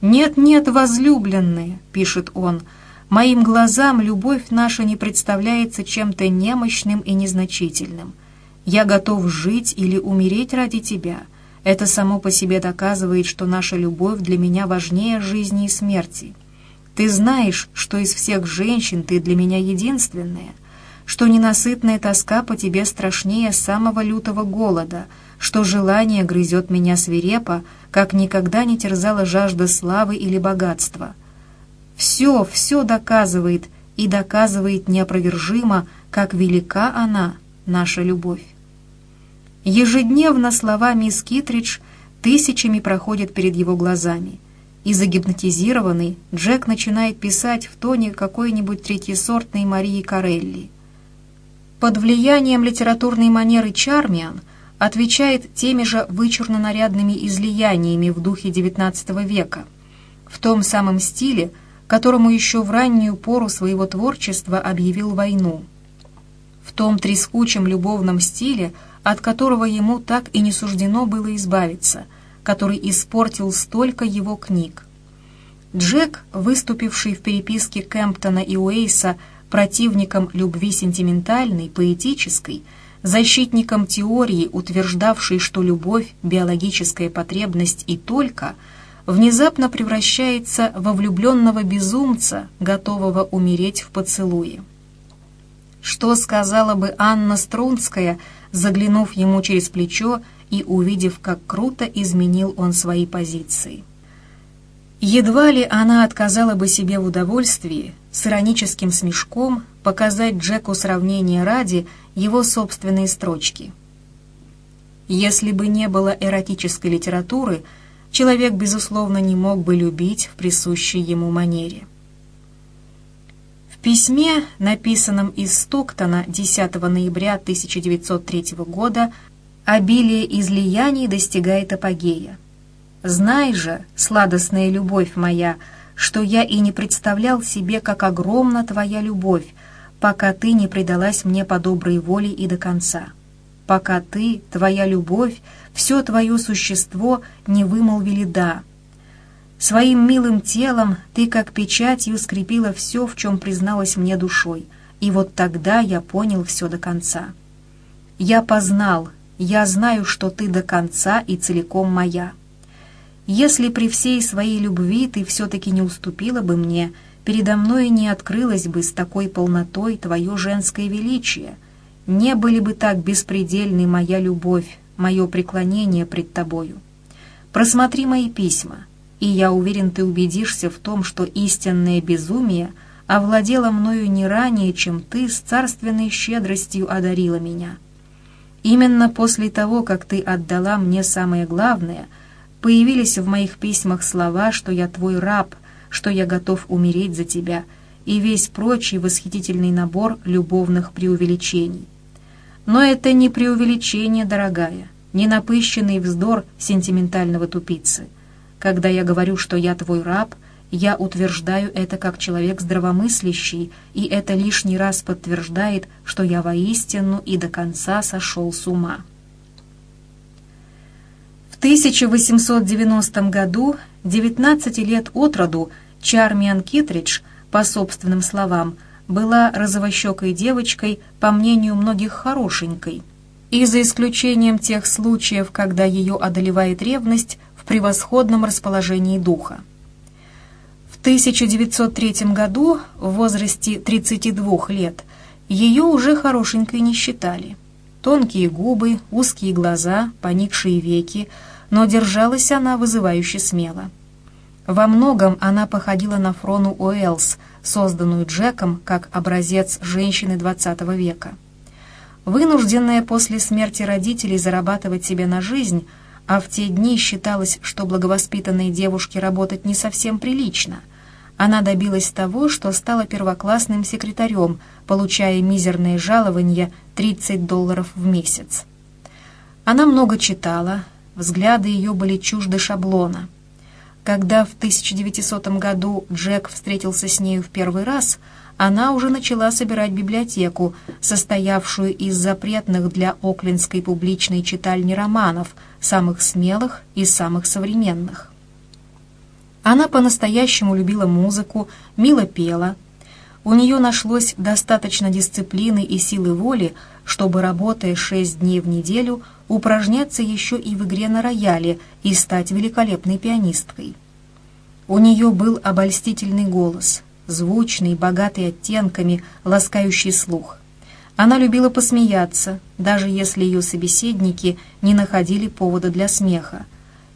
«Нет-нет, возлюбленные», — пишет он, — «моим глазам любовь наша не представляется чем-то немощным и незначительным. Я готов жить или умереть ради тебя. Это само по себе доказывает, что наша любовь для меня важнее жизни и смерти. Ты знаешь, что из всех женщин ты для меня единственная, что ненасытная тоска по тебе страшнее самого лютого голода, что желание грызет меня свирепо, как никогда не терзала жажда славы или богатства. Все, все доказывает и доказывает неопровержимо, как велика она, наша любовь. Ежедневно слова мисс Китридж тысячами проходят перед его глазами — и загипнотизированный, Джек начинает писать в тоне какой-нибудь третьесортной Марии Карелли. Под влиянием литературной манеры Чармиан отвечает теми же вычурно-нарядными излияниями в духе XIX века, в том самом стиле, которому еще в раннюю пору своего творчества объявил войну, в том трескучем любовном стиле, от которого ему так и не суждено было избавиться – который испортил столько его книг. Джек, выступивший в переписке Кемптона и Уэйса противником любви сентиментальной, поэтической, защитником теории, утверждавшей, что любовь – биологическая потребность и только, внезапно превращается во влюбленного безумца, готового умереть в поцелуе. Что сказала бы Анна Струнская, заглянув ему через плечо и увидев, как круто изменил он свои позиции. Едва ли она отказала бы себе в удовольствии с ироническим смешком показать Джеку сравнение ради его собственные строчки. Если бы не было эротической литературы, человек, безусловно, не мог бы любить в присущей ему манере. В письме, написанном из Стоктона 10 ноября 1903 года, обилие излияний достигает апогея. Знай же, сладостная любовь моя, что я и не представлял себе, как огромна твоя любовь, пока ты не предалась мне по доброй воле и до конца. Пока ты, твоя любовь, все твое существо не вымолвили «да». Своим милым телом ты как печатью скрепила все, в чем призналась мне душой, и вот тогда я понял все до конца. Я познал, я знаю, что ты до конца и целиком моя. Если при всей своей любви ты все-таки не уступила бы мне, передо мной не открылось бы с такой полнотой твое женское величие, не были бы так беспредельны моя любовь, мое преклонение пред тобою. Просмотри мои письма, и я уверен, ты убедишься в том, что истинное безумие овладело мною не ранее, чем ты с царственной щедростью одарила меня». Именно после того, как ты отдала мне самое главное, появились в моих письмах слова, что я твой раб, что я готов умереть за тебя, и весь прочий восхитительный набор любовных преувеличений. Но это не преувеличение, дорогая, не напыщенный вздор сентиментального тупицы. Когда я говорю, что я твой раб, я утверждаю это как человек здравомыслящий, и это лишний раз подтверждает, что я воистину и до конца сошел с ума. В 1890 году, 19 лет от роду, Чармиан Китридж, по собственным словам, была розовощекой девочкой, по мнению многих хорошенькой, и за исключением тех случаев, когда ее одолевает ревность, в превосходном расположении духа. В 1903 году, в возрасте 32 лет, ее уже хорошенькой не считали. Тонкие губы, узкие глаза, поникшие веки, но держалась она вызывающе смело. Во многом она походила на Фрону Уэллс, созданную Джеком как образец женщины XX века. Вынужденная после смерти родителей зарабатывать себе на жизнь, а в те дни считалось, что благовоспитанной девушке работать не совсем прилично, она добилась того, что стала первоклассным секретарем, получая мизерные жалования 30 долларов в месяц. Она много читала, взгляды ее были чужды шаблона – когда в 1900 году Джек встретился с нею в первый раз, она уже начала собирать библиотеку, состоявшую из запретных для Оклендской публичной читальни романов, самых смелых и самых современных. Она по-настоящему любила музыку, мило пела. У нее нашлось достаточно дисциплины и силы воли, чтобы, работая шесть дней в неделю, упражняться еще и в игре на рояле и стать великолепной пианисткой. У нее был обольстительный голос, звучный, богатый оттенками, ласкающий слух. Она любила посмеяться, даже если ее собеседники не находили повода для смеха,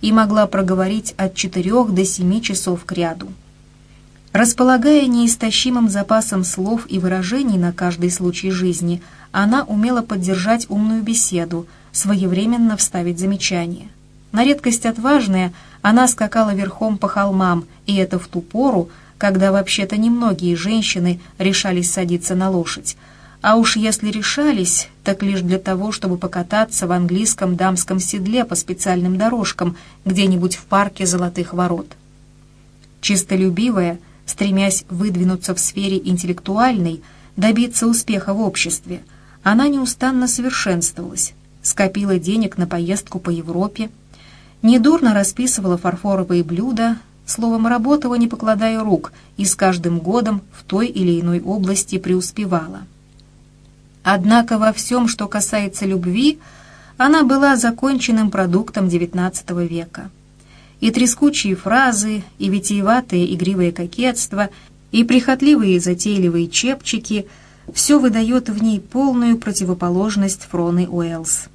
и могла проговорить от четырех до семи часов кряду. Располагая неистощимым запасом слов и выражений на каждый случай жизни, она умела поддержать умную беседу, своевременно вставить замечания. На редкость отважная, она скакала верхом по холмам, и это в ту пору, когда вообще-то немногие женщины решались садиться на лошадь. А уж если решались, так лишь для того, чтобы покататься в английском дамском седле по специальным дорожкам где-нибудь в парке Золотых Ворот. Чистолюбивая, стремясь выдвинуться в сфере интеллектуальной, добиться успеха в обществе, она неустанно совершенствовалась, скопила денег на поездку по Европе, недурно расписывала фарфоровые блюда, словом, работала, не покладая рук, и с каждым годом в той или иной области преуспевала. Однако во всем, что касается любви, она была законченным продуктом XIX века. И трескучие фразы, и витиеватое игривое кокетство, и прихотливые затейливые чепчики — все выдает в ней полную противоположность Фроны Уэллс.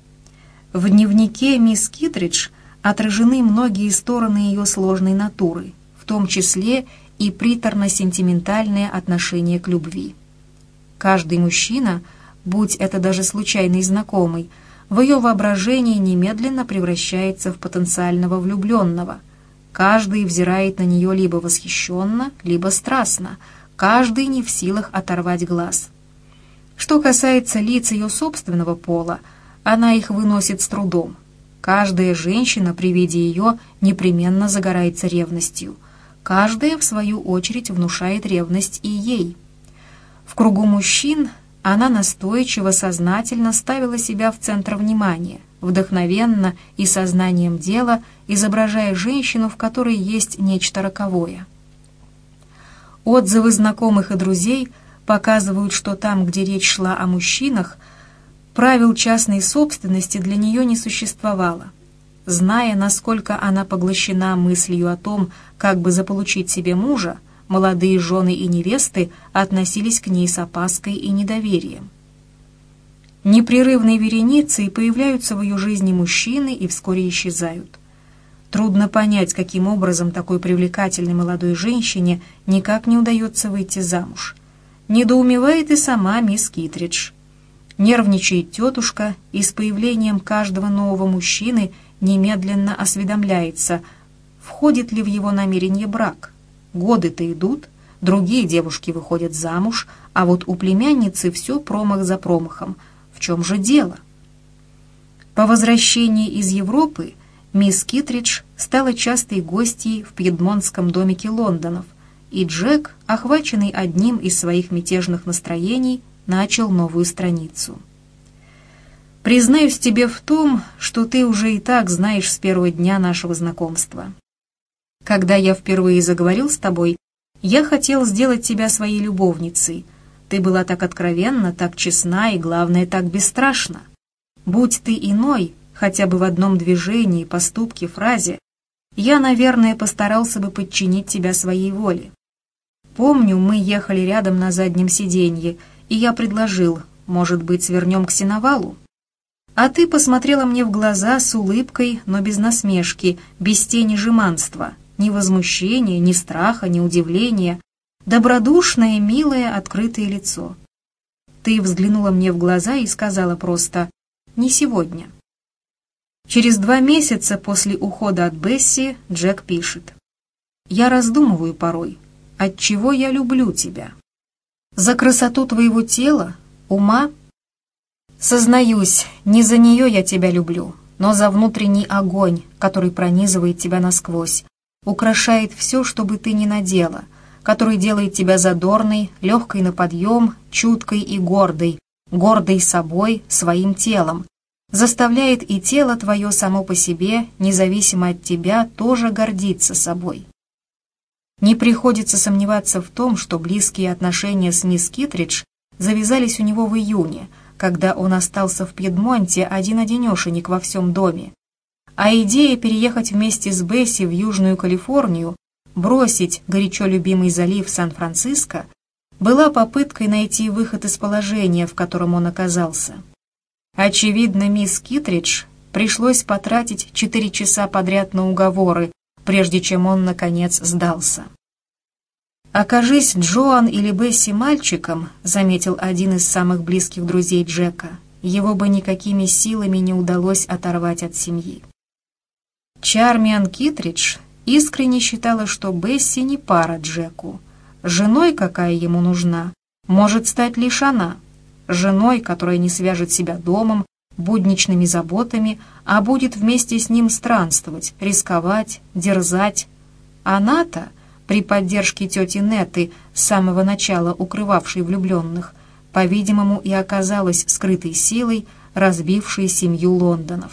В дневнике мисс Китридж отражены многие стороны ее сложной натуры, в том числе и приторно-сентиментальное отношение к любви. Каждый мужчина, будь это даже случайный знакомый, в ее воображении немедленно превращается в потенциального влюбленного. Каждый взирает на нее либо восхищенно, либо страстно, каждый не в силах оторвать глаз. Что касается лиц ее собственного пола, она их выносит с трудом. Каждая женщина при виде ее непременно загорается ревностью. Каждая, в свою очередь, внушает ревность и ей. В кругу мужчин она настойчиво, сознательно ставила себя в центр внимания, вдохновенно и сознанием дела, изображая женщину, в которой есть нечто роковое. Отзывы знакомых и друзей показывают, что там, где речь шла о мужчинах – Правил частной собственности для нее не существовало. Зная, насколько она поглощена мыслью о том, как бы заполучить себе мужа, молодые жены и невесты относились к ней с опаской и недоверием. Непрерывной вереницей появляются в ее жизни мужчины и вскоре исчезают. Трудно понять, каким образом такой привлекательной молодой женщине никак не удается выйти замуж. Недоумевает и сама мисс Китридж. Нервничает тетушка и с появлением каждого нового мужчины немедленно осведомляется, входит ли в его намерение брак. Годы-то идут, другие девушки выходят замуж, а вот у племянницы все промах за промахом. В чем же дело? По возвращении из Европы мисс Китридж стала частой гостьей в пьедмонтском домике Лондонов, и Джек, охваченный одним из своих мятежных настроений, начал новую страницу. «Признаюсь тебе в том, что ты уже и так знаешь с первого дня нашего знакомства. Когда я впервые заговорил с тобой, я хотел сделать тебя своей любовницей. Ты была так откровенна, так честна и, главное, так бесстрашна. Будь ты иной, хотя бы в одном движении, поступке, фразе, я, наверное, постарался бы подчинить тебя своей воле. Помню, мы ехали рядом на заднем сиденье, и я предложил, может быть, свернем к сеновалу? А ты посмотрела мне в глаза с улыбкой, но без насмешки, без тени жеманства, ни возмущения, ни страха, ни удивления, добродушное, милое, открытое лицо. Ты взглянула мне в глаза и сказала просто «не сегодня». Через два месяца после ухода от Бесси Джек пишет «Я раздумываю порой, от чего я люблю тебя? За красоту твоего тела, ума? Сознаюсь, не за нее я тебя люблю, но за внутренний огонь, который пронизывает тебя насквозь, украшает все, что бы ты ни надела, который делает тебя задорной, легкой на подъем, чуткой и гордой, гордой собой, своим телом, заставляет и тело твое само по себе, независимо от тебя, тоже гордиться собой. Не приходится сомневаться в том, что близкие отношения с мисс Китридж завязались у него в июне, когда он остался в Пьедмонте один-одинешенек во всем доме. А идея переехать вместе с Бесси в Южную Калифорнию, бросить горячо любимый залив Сан-Франциско, была попыткой найти выход из положения, в котором он оказался. Очевидно, мисс Китридж пришлось потратить четыре часа подряд на уговоры, прежде чем он, наконец, сдался. «Окажись Джоан или Бесси мальчиком», — заметил один из самых близких друзей Джека, его бы никакими силами не удалось оторвать от семьи. Чармиан Китридж искренне считала, что Бесси не пара Джеку. Женой, какая ему нужна, может стать лишь она. Женой, которая не свяжет себя домом, будничными заботами, а будет вместе с ним странствовать, рисковать, дерзать. Она-то, при поддержке тети Неты, с самого начала укрывавшей влюбленных, по-видимому, и оказалась скрытой силой, разбившей семью Лондонов.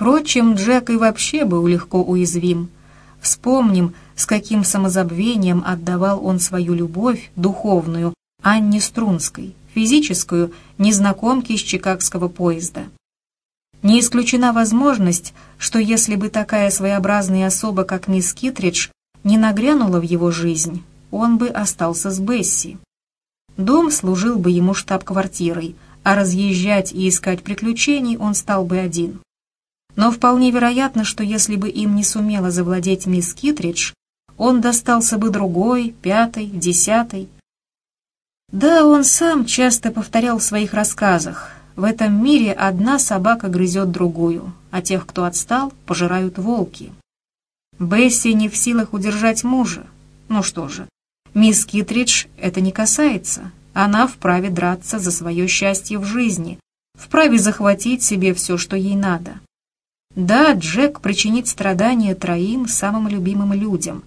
Впрочем, Джек и вообще был легко уязвим. Вспомним, с каким самозабвением отдавал он свою любовь, духовную, Анне Струнской, физическую, незнакомки из чикагского поезда. Не исключена возможность, что если бы такая своеобразная особа, как мисс Китридж, не нагрянула в его жизнь, он бы остался с Бесси. Дом служил бы ему штаб-квартирой, а разъезжать и искать приключений он стал бы один. Но вполне вероятно, что если бы им не сумела завладеть мисс Китридж, он достался бы другой, пятой, десятой, да, он сам часто повторял в своих рассказах. В этом мире одна собака грызет другую, а тех, кто отстал, пожирают волки. Бесси не в силах удержать мужа. Ну что же, мисс Китридж это не касается. Она вправе драться за свое счастье в жизни, вправе захватить себе все, что ей надо. Да, Джек причинит страдания троим самым любимым людям,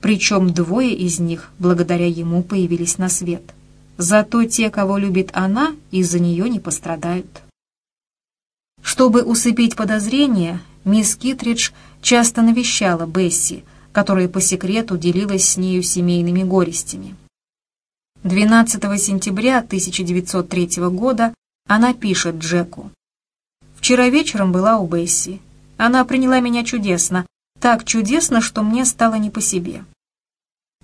причем двое из них благодаря ему появились на свет. Зато те, кого любит она, из-за нее не пострадают. Чтобы усыпить подозрения, мисс Китридж часто навещала Бесси, которая по секрету делилась с нею семейными горестями. 12 сентября 1903 года она пишет Джеку. «Вчера вечером была у Бесси. Она приняла меня чудесно, так чудесно, что мне стало не по себе.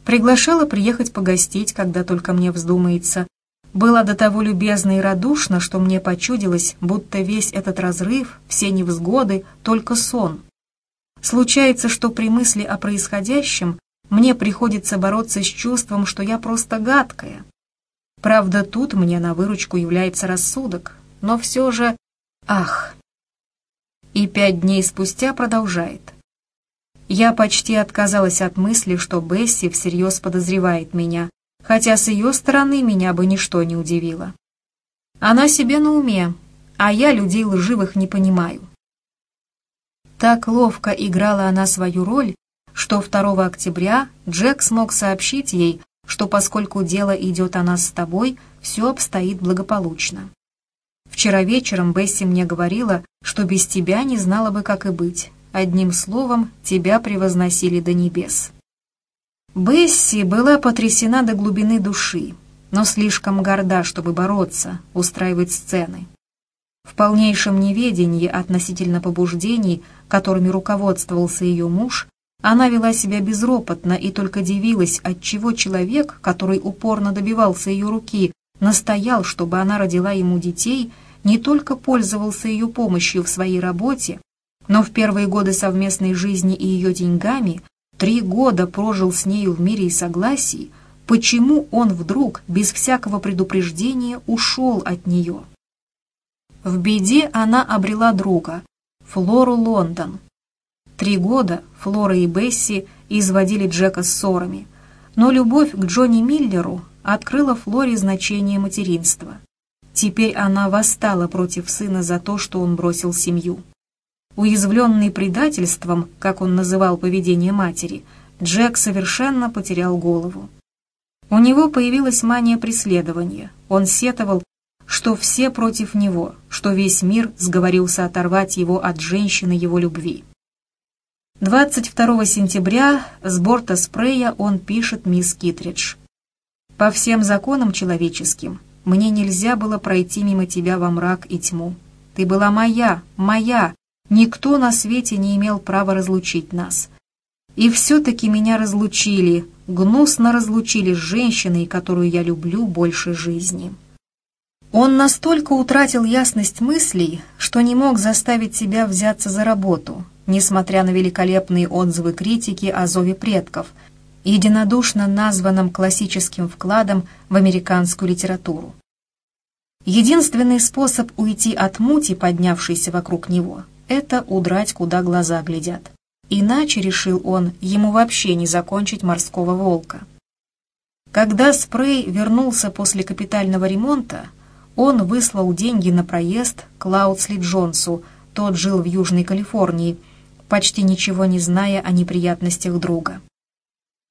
Приглашала приехать погостить, когда только мне вздумается. Была до того любезна и радушна, что мне почудилось, будто весь этот разрыв, все невзгоды — только сон. Случается, что при мысли о происходящем мне приходится бороться с чувством, что я просто гадкая. Правда, тут мне на выручку является рассудок, но все же... Ах! И пять дней спустя продолжает. Я почти отказалась от мысли, что Бесси всерьез подозревает меня, хотя с ее стороны меня бы ничто не удивило. Она себе на уме, а я людей лживых не понимаю. Так ловко играла она свою роль, что 2 октября Джек смог сообщить ей, что поскольку дело идет о нас с тобой, все обстоит благополучно. Вчера вечером Бесси мне говорила, что без тебя не знала бы, как и быть. Одним словом, тебя превозносили до небес. Бесси была потрясена до глубины души, но слишком горда, чтобы бороться, устраивать сцены. В полнейшем неведении относительно побуждений, которыми руководствовался ее муж, она вела себя безропотно и только дивилась, отчего человек, который упорно добивался ее руки, настоял, чтобы она родила ему детей, не только пользовался ее помощью в своей работе, но в первые годы совместной жизни и ее деньгами три года прожил с нею в мире и согласии, почему он вдруг, без всякого предупреждения, ушел от нее? В беде она обрела друга, Флору Лондон. Три года Флора и Бесси изводили Джека ссорами, но любовь к Джонни Миллеру открыла Флоре значение материнства. Теперь она восстала против сына за то, что он бросил семью. Уязвленный предательством, как он называл поведение матери, Джек совершенно потерял голову. У него появилась мания преследования. Он сетовал, что все против него, что весь мир сговорился оторвать его от женщины его любви. 22 сентября с борта спрея он пишет мисс Китридж. «По всем законам человеческим мне нельзя было пройти мимо тебя во мрак и тьму. Ты была моя, моя, Никто на свете не имел права разлучить нас. И все-таки меня разлучили, гнусно разлучили с женщиной, которую я люблю больше жизни. Он настолько утратил ясность мыслей, что не мог заставить себя взяться за работу, несмотря на великолепные отзывы критики о зове предков, единодушно названном классическим вкладом в американскую литературу. Единственный способ уйти от мути, поднявшейся вокруг него, это удрать, куда глаза глядят. Иначе, решил он, ему вообще не закончить морского волка. Когда Спрей вернулся после капитального ремонта, он выслал деньги на проезд Клаудсли Джонсу, тот жил в Южной Калифорнии, почти ничего не зная о неприятностях друга.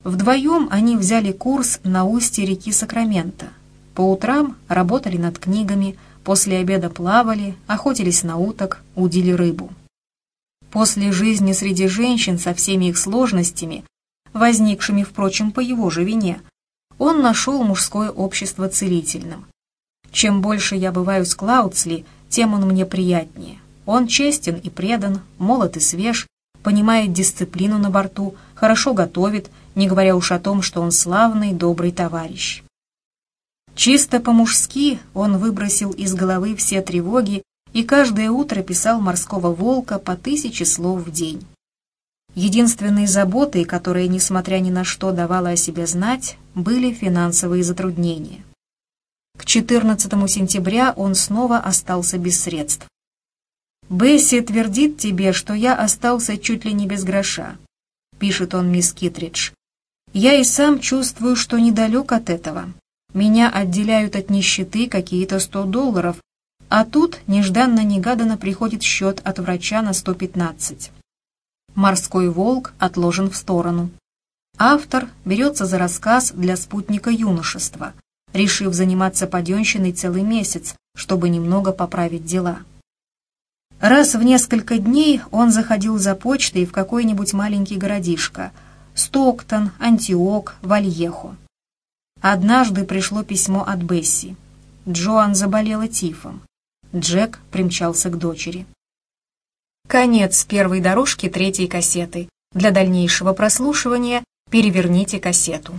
Вдвоем они взяли курс на устье реки Сакраменто. По утрам работали над книгами, После обеда плавали, охотились на уток, удили рыбу. После жизни среди женщин со всеми их сложностями, возникшими, впрочем, по его же вине, он нашел мужское общество целительным. Чем больше я бываю с Клаудсли, тем он мне приятнее. Он честен и предан, молод и свеж, понимает дисциплину на борту, хорошо готовит, не говоря уж о том, что он славный, добрый товарищ. Чисто по-мужски он выбросил из головы все тревоги и каждое утро писал морского волка по тысяче слов в день. Единственной заботой, которая, несмотря ни на что, давала о себе знать, были финансовые затруднения. К 14 сентября он снова остался без средств. «Бесси твердит тебе, что я остался чуть ли не без гроша», — пишет он мисс Китридж. «Я и сам чувствую, что недалек от этого. Меня отделяют от нищеты какие-то сто долларов, а тут нежданно-негаданно приходит счет от врача на 115. «Морской волк» отложен в сторону. Автор берется за рассказ для спутника юношества, решив заниматься паденщиной целый месяц, чтобы немного поправить дела. Раз в несколько дней он заходил за почтой в какой-нибудь маленький городишко – Стоктон, Антиок, Вальехо. Однажды пришло письмо от Бесси. Джоан заболела тифом. Джек примчался к дочери. Конец первой дорожки третьей кассеты. Для дальнейшего прослушивания переверните кассету.